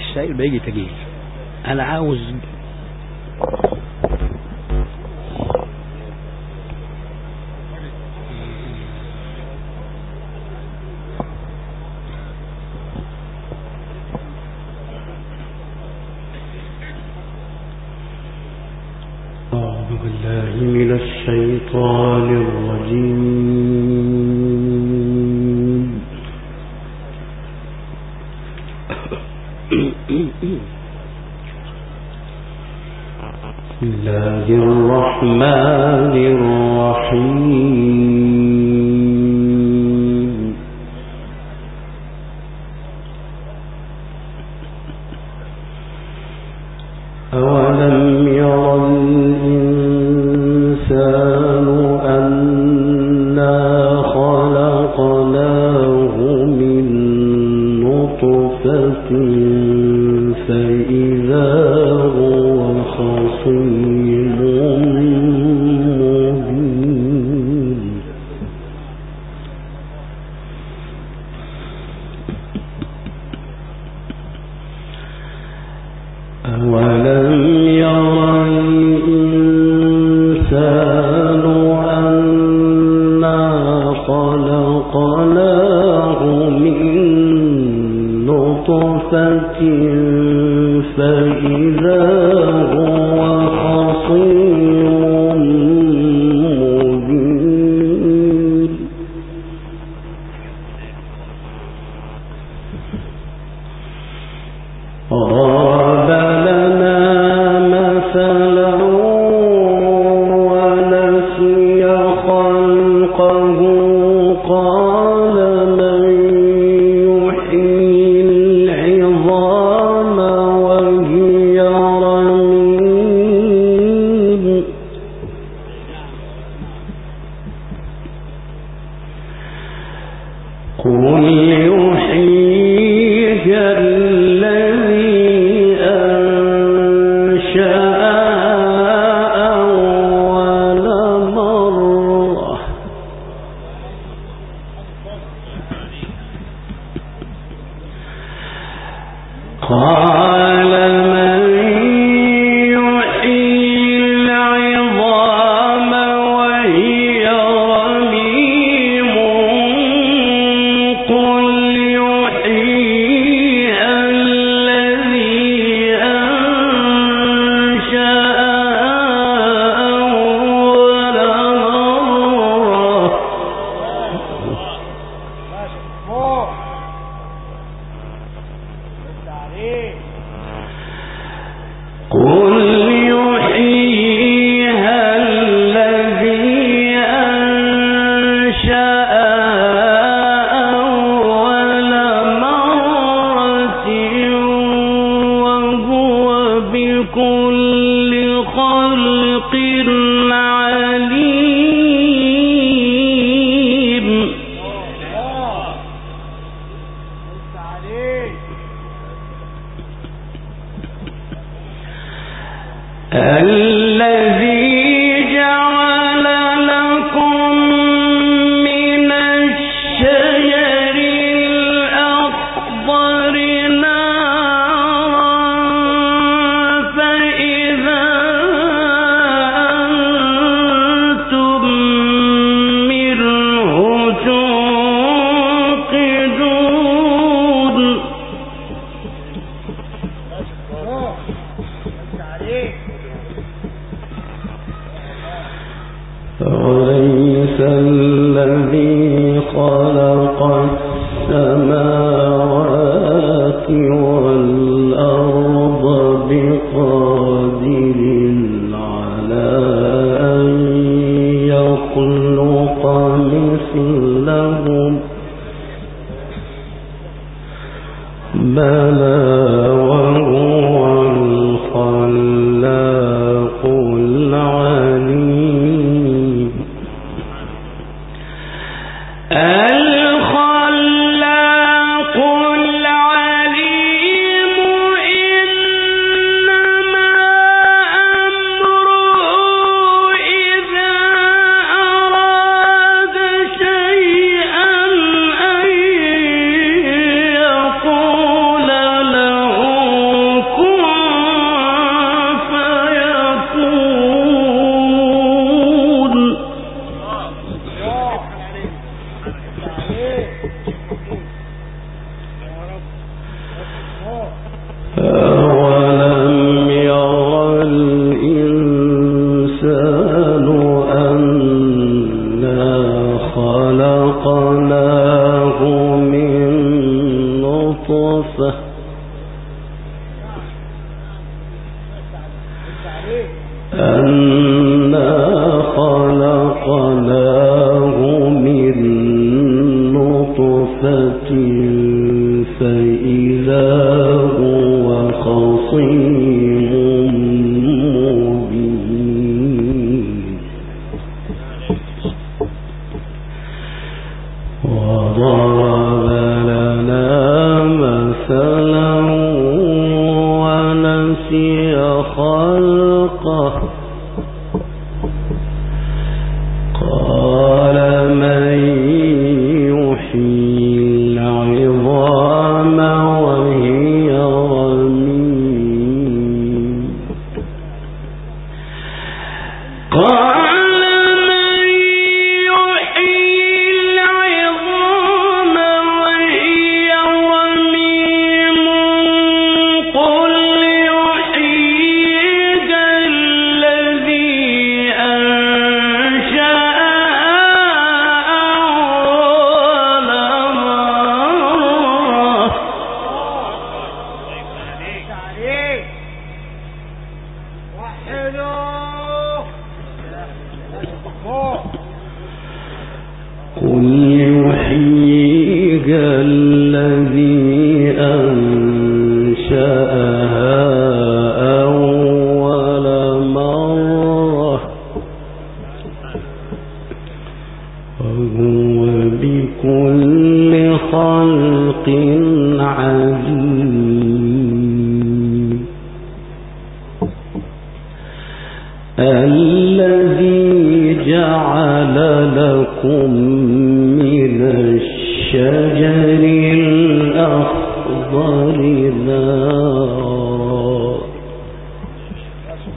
السائل بيجي تجيل. أنا عاوز أولم ير العليم ربنا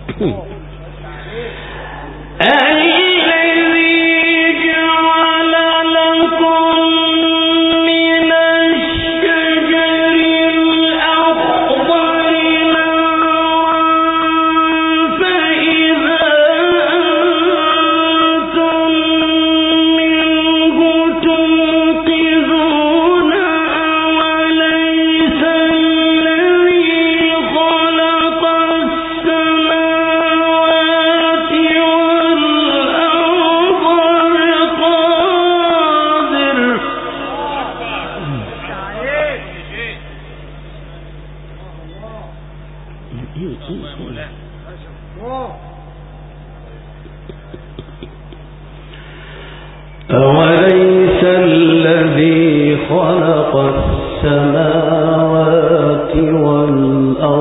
그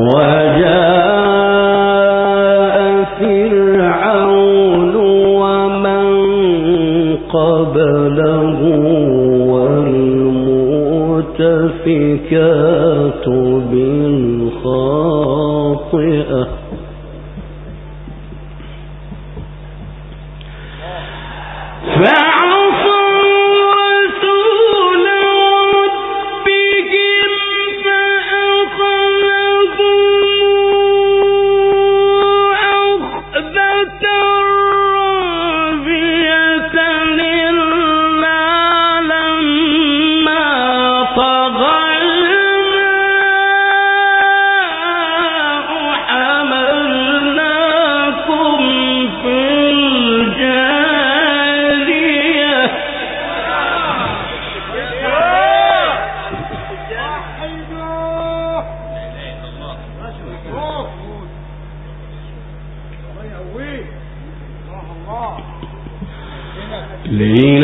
وجاء لئن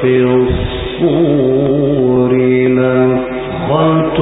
في الصور نفخة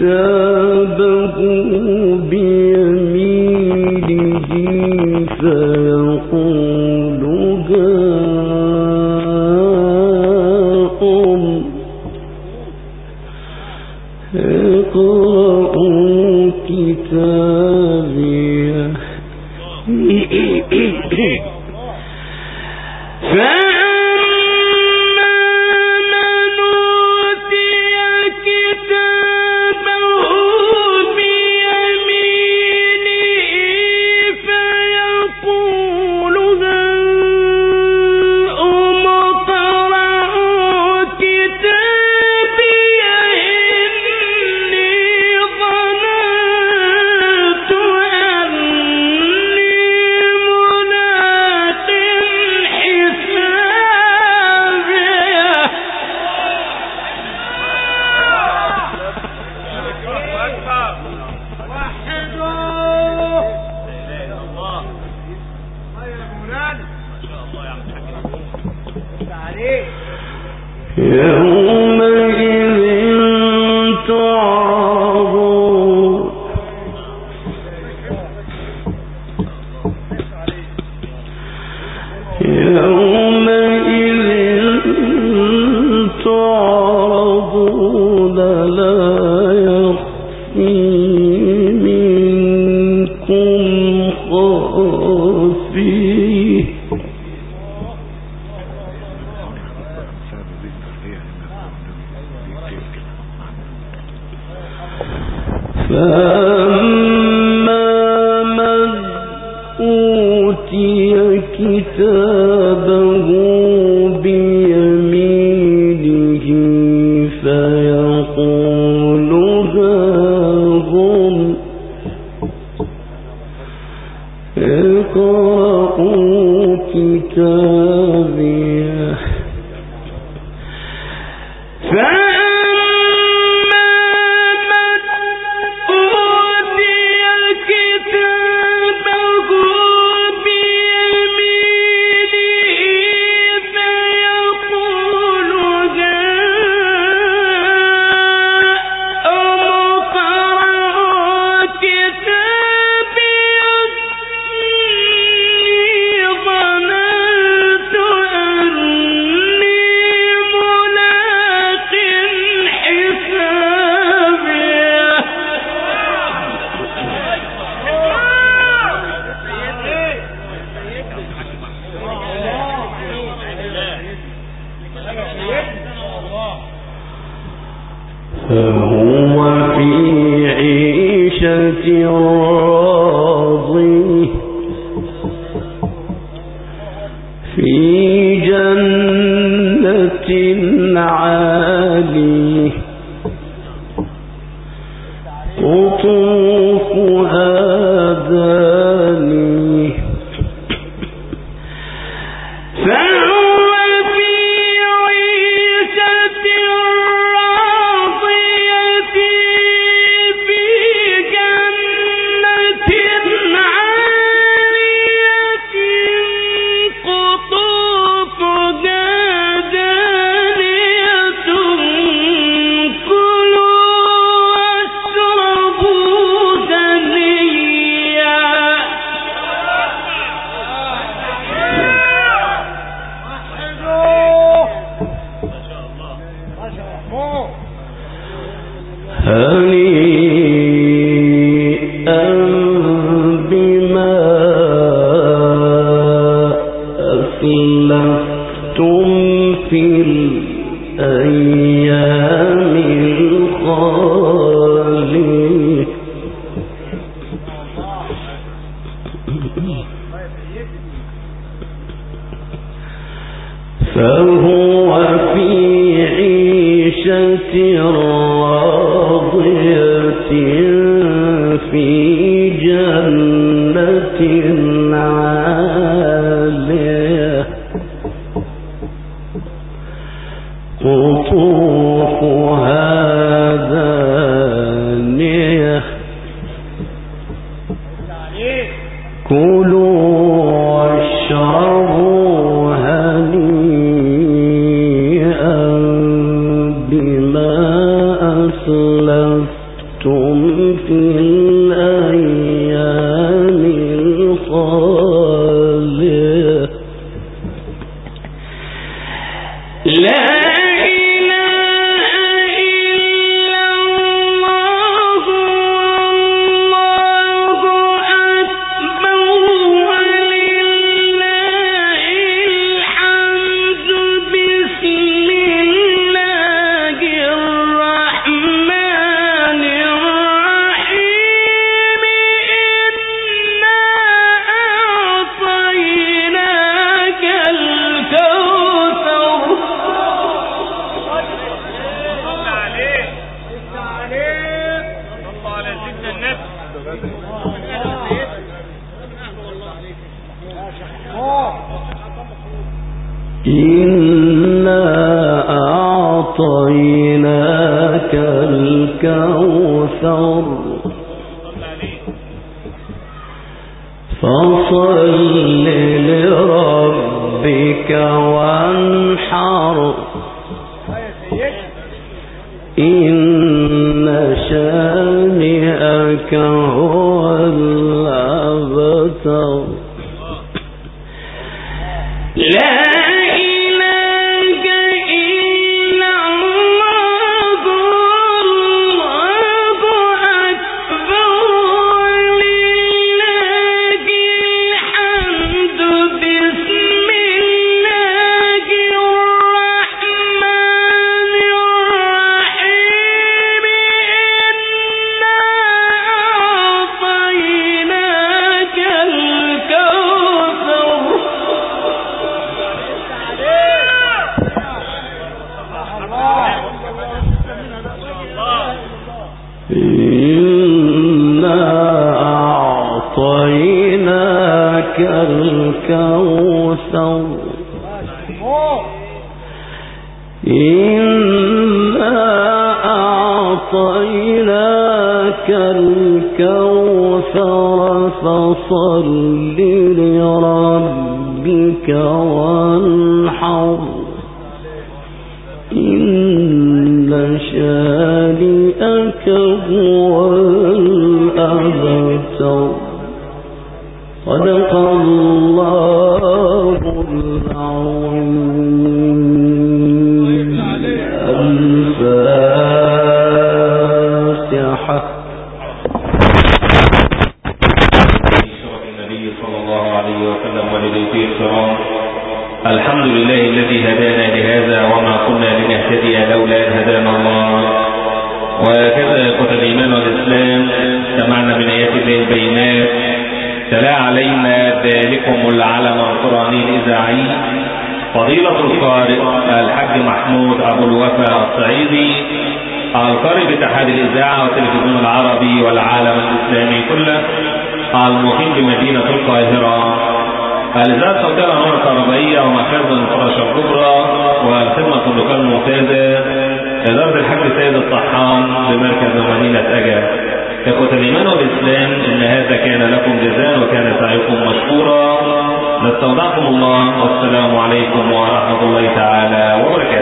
كتابه في ¿Qué? إنا أعطيناك الكوثر. فصل لربك وانحر. القارئ باتحاد الإذاعة والتلفزيون العربي والعالم الإسلامي كله. المقيم بمدينة القاهرة. الإذاعة الصوتية الأنوار الكهربائية ومخازن الفراشة الكبرى والخدمة اللوكال الممتازة إدارة الحاج سيد الطحان بمركز مدينة أجا. إخوة الإيمان والإسلام إن هذا كان لكم جزاء وكان سعيكم مشكورا. نستودعكم الله. والسلام عليكم ورحمة الله تعالى وبركاته.